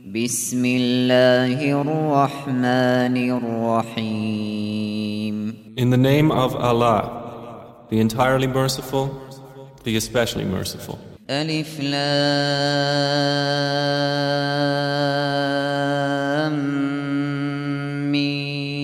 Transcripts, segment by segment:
بسم الله الرحمن الرحيم In the name of Allah, the entirely merciful, the especially merciful. ألف لام ميم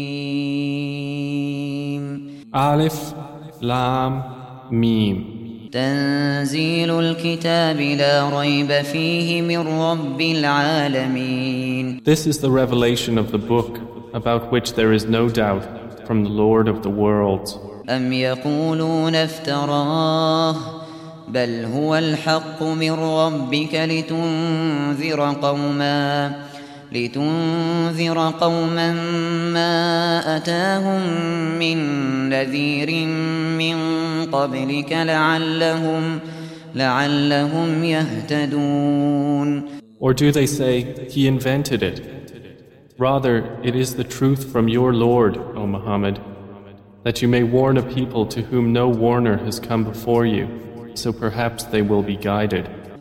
Alif, Lam, Mim. تنزيل الكتاب لا ريب فيه من رب العالمين This is the revelation of the book about which there is no doubt from the Lord of the worlds. أم يقولون افتراه بل هو الحق من ربك لتنذر قوما لتنذر قوما ما أتاهم من نذير من قبلك لعلهم لعلهم يهتدون Or do they say, He invented it? Rather, it is the truth from your Lord, O Muhammad, that you may warn a people to whom no warner has come before you, so perhaps they will be guided.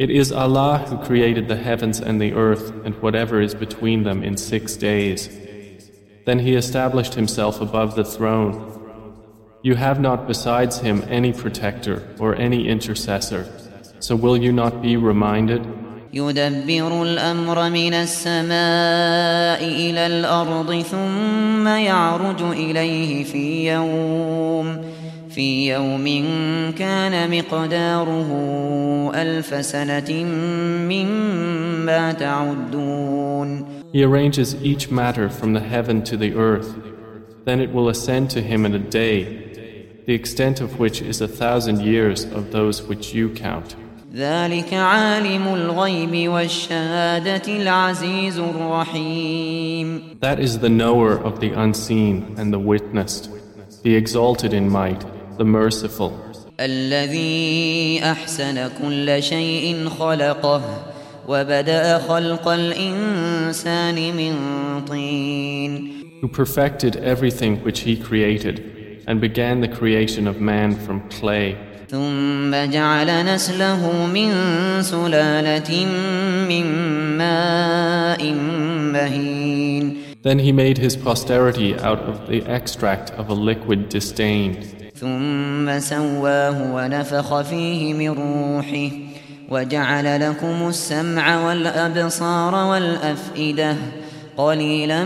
It is Allah who created the heavens and the earth and whatever is between them in six days. Then He established Himself above the throne. You have not besides Him any protector or any intercessor. So will you not be reminded? يدبر الأمر من السماء إلى الأرض ثم يعرج إليه في يوم في يوم كان مقداره ألف سنة مما تعدون He arranges each matter from the heaven to the earth. Then it will ascend to Him in a day, the extent of which is a thousand years of those which you count. ذلك عالم الغيب والشهادة العزيز الرحيم That is the knower of the unseen and the witnessed, the exalted in might, the merciful, الذي أحسن كل شيء خلقه وبدأ خلق الإنسان من طين who perfected everything which He created and began the creation of man from clay. ثم جعل نسله من سلالة من ماء مهين Then He made His posterity out of the extract of a liquid disdained. ثم سواه ونفخ فيه من روحه وجعل لكم السمع والأبصار والأفئدة قليلا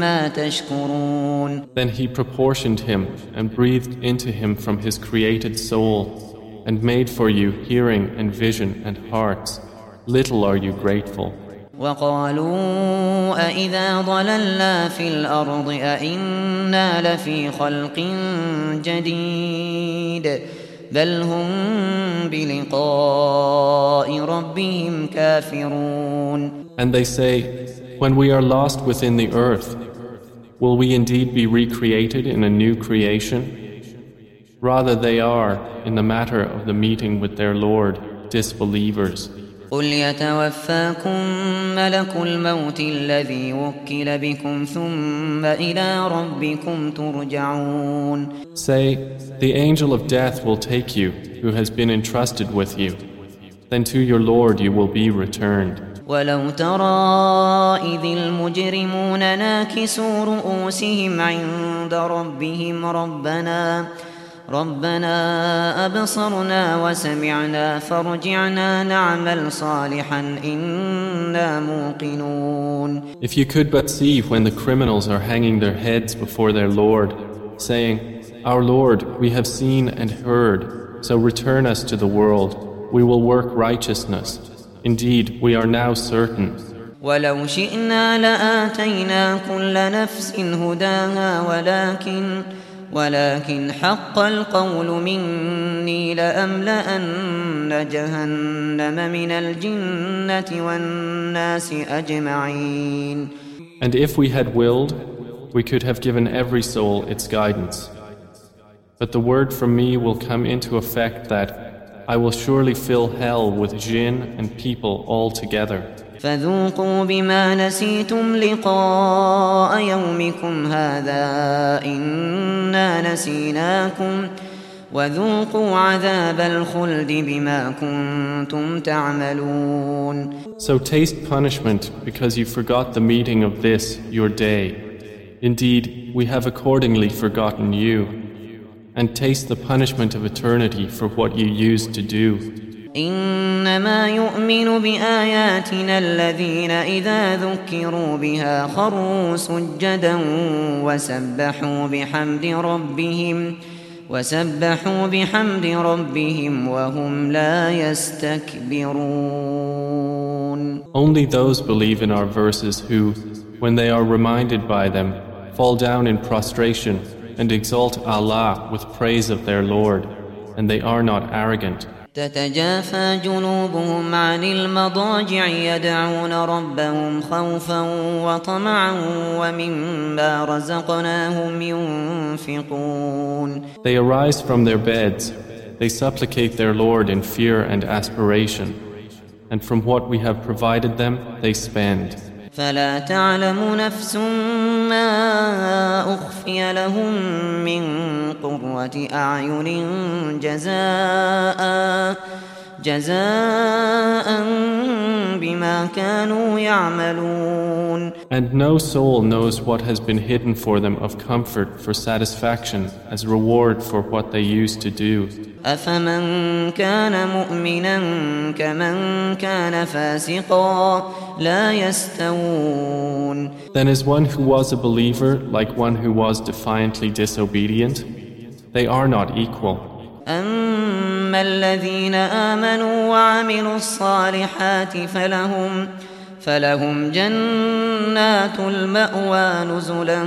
ما تشكرون Then He proportioned him and breathed into him from His created soul and made for you hearing and vision and hearts. Little are you grateful. وقالوا أإذا ضللنا في الأرض أإنا لفي خلق جديد بل هم بلقاء ربهم كافرون And they say, When we are lost within the earth, will we indeed be recreated in a new creation? Rather, they are, in the matter of the meeting with their Lord, disbelievers. قل يتوفاكم ملك الموت الذي وكل بكم ثم إلى ربكم ترجعون Say, The angel of death will take you, who has been entrusted with you. Then to your Lord you will be returned. ولو ترى إذ المجرمون ناكسوا رؤوسهم عند ربهم ربنا ربنا أبصرنا وسمعنا فارجعنا نعمل صالحا إنا موقنون If you could but see when the criminals are hanging their heads before their Lord, saying, Our Lord, we have seen and heard, so return us to the world. We will work righteousness. Indeed, we are now certain. ولو شئنا لآتينا كل نفس هداها ولكن ولكن حق القول مني لأملأن جهنم من الجنة والناس أجمعين And if we had willed, we could have given every soul its guidance. But the word from me will come into effect that I will surely fill hell with jinn and people all together. فذوقوا بما نسيتم لقاء يومكم هذا إنا نسيناكم وذوقوا عذاب الخلد بما كنتم تعملون So taste punishment because you forgot the meeting of this, your day. Indeed, we have accordingly forgotten you. And taste the punishment of eternity for what you used to do. إنما يؤمن بآياتنا الذين إذا ذكروا بها خروا سجدا وسبحوا بحمد ربهم وسبحوا بحمد ربهم وهم لا يستكبرون Only those believe in our verses who, when they are reminded by them, fall down in prostration and exalt Allah with praise of their Lord, and they are not arrogant. تتجافى جنوبهم عن المضاجع يدعون ربهم خوفا وطمعا ومما رزقناهم ينفقون They arise from their beds, they supplicate their Lord in fear and aspiration, and from what we have provided them they spend. فلا تعلم نفس ما أخفي لهم من قرة أعين جزاء جزاء بما كانوا يعملون And no soul knows what has been hidden for them of comfort for satisfaction as reward for what they used to do. أفمن كان مؤمنا كمن كان فاسقا لا يستوون Then is one who was a believer like one who was defiantly disobedient? They are not equal. أما الذين آمنوا وعملوا الصالحات فلهم فلهم جنات المأوى نزلا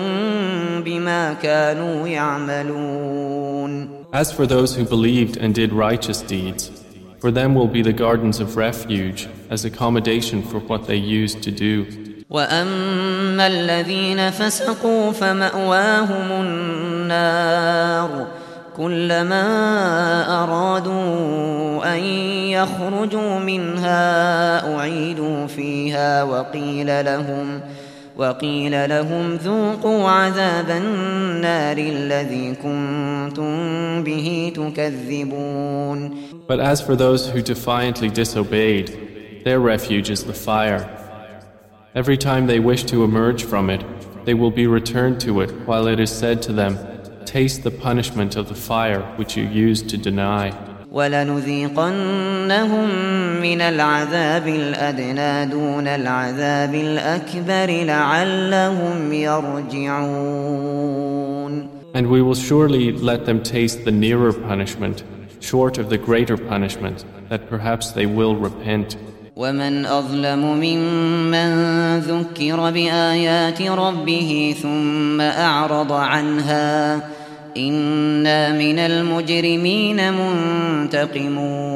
بما كانوا يعملون As for those who believed and did righteous deeds, for them will be the gardens of refuge as accommodation for what they used to do. وأما الذين فسقوا فمأواهم النار كلما أرادوا أن يخرجوا منها أعيدوا فيها وقيل لهم وقيل لهم ذوقوا عذاب النار الذي كنتم به تكذبون But as for those who defiantly disobeyed, their refuge is the fire. Every time they wish to emerge from it, they will be returned to it while it is said to them, Taste the punishment of the fire which you used to deny. ولنذيقنهم من العذاب الأدنى دون العذاب الأكبر لعلهم يرجعون And we will surely let them taste the nearer punishment, short of the greater punishment, that perhaps they will repent. ومن أظلم ممن ذكر بآيات ربه ثم أعرض عنها إنا من المجرمين منتقمون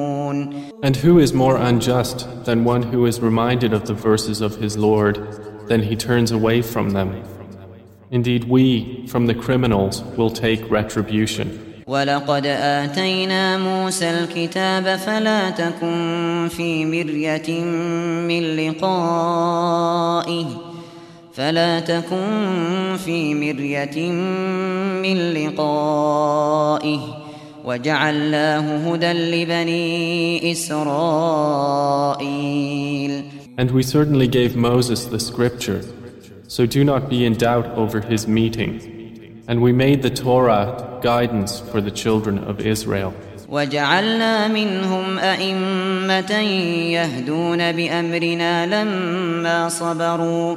And who is more unjust than one who is reminded of the verses of his Lord, then he turns away from them? Indeed, we, from the criminals, will take retribution. ولقد آتينا موسى الكتاب فلا تكن في مرية من لقائه فلا تكن في مرية من لقائه وجعلناه هدى لبني إسرائيل And we certainly gave Moses the scripture, so do not be in doubt over his meeting. And we made the Torah guidance for the children of Israel. وجعلنا منهم أئمة يهدون بأمرنا لما صبروا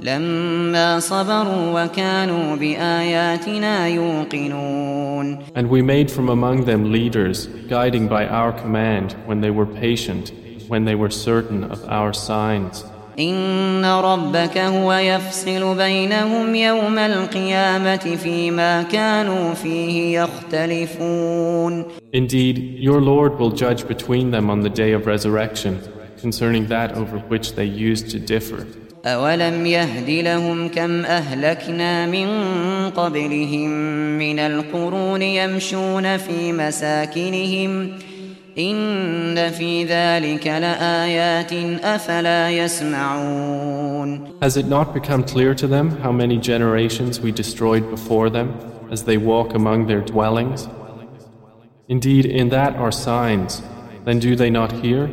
لما صبروا وكانوا بآياتنا يوقنون And we made from among them leaders, guiding by our command when they were patient, when they were certain of our signs. إن ربك هو يفصل بينهم يوم القيامة فيما كانوا فيه يختلفون Indeed, your Lord will judge between them on the day of resurrection concerning that over which they used to differ. أولم يهد لهم كم أهلكنا من قبلهم من القرون يمشون في مساكنهم إن في ذلك لآيات أفلا يسمعون Has it not become clear to them how many generations we destroyed before them as they walk among their dwellings? Indeed, in that are signs. Then do they not hear?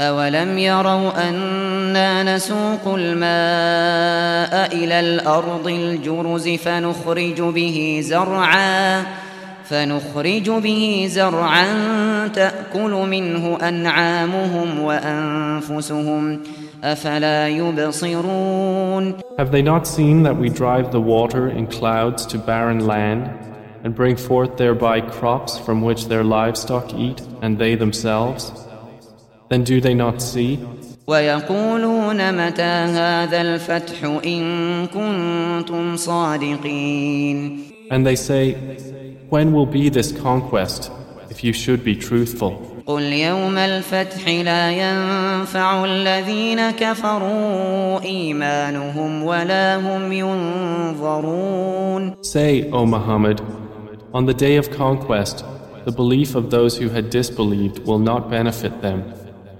أولم يروا أنا نسوق الماء إلى الأرض الجرز فنخرج به زرعا فنخرج به زرعا تأكل منه أنعامهم وأنفسهم أفلا يبصرون Have they not seen that we drive the water in clouds to barren land and bring forth thereby crops from which their livestock eat and they themselves? Then do they not see? ويقولون متى هذا الفتح إن كنتم صادقين And they say, When will be this conquest, if you should be truthful? قل يوم الفتح لا ينفع الذين كفروا إيمانهم ولا هم ينظرون Say, O Muhammad, on the day of conquest, the belief of those who had disbelieved will not benefit them,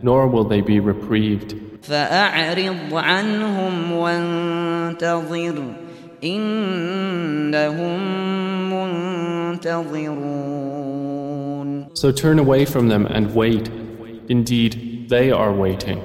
nor will they be reprieved. فأعرض عنهم وانتظر إنهم منتظرون So turn away from them and wait. Indeed, they are waiting.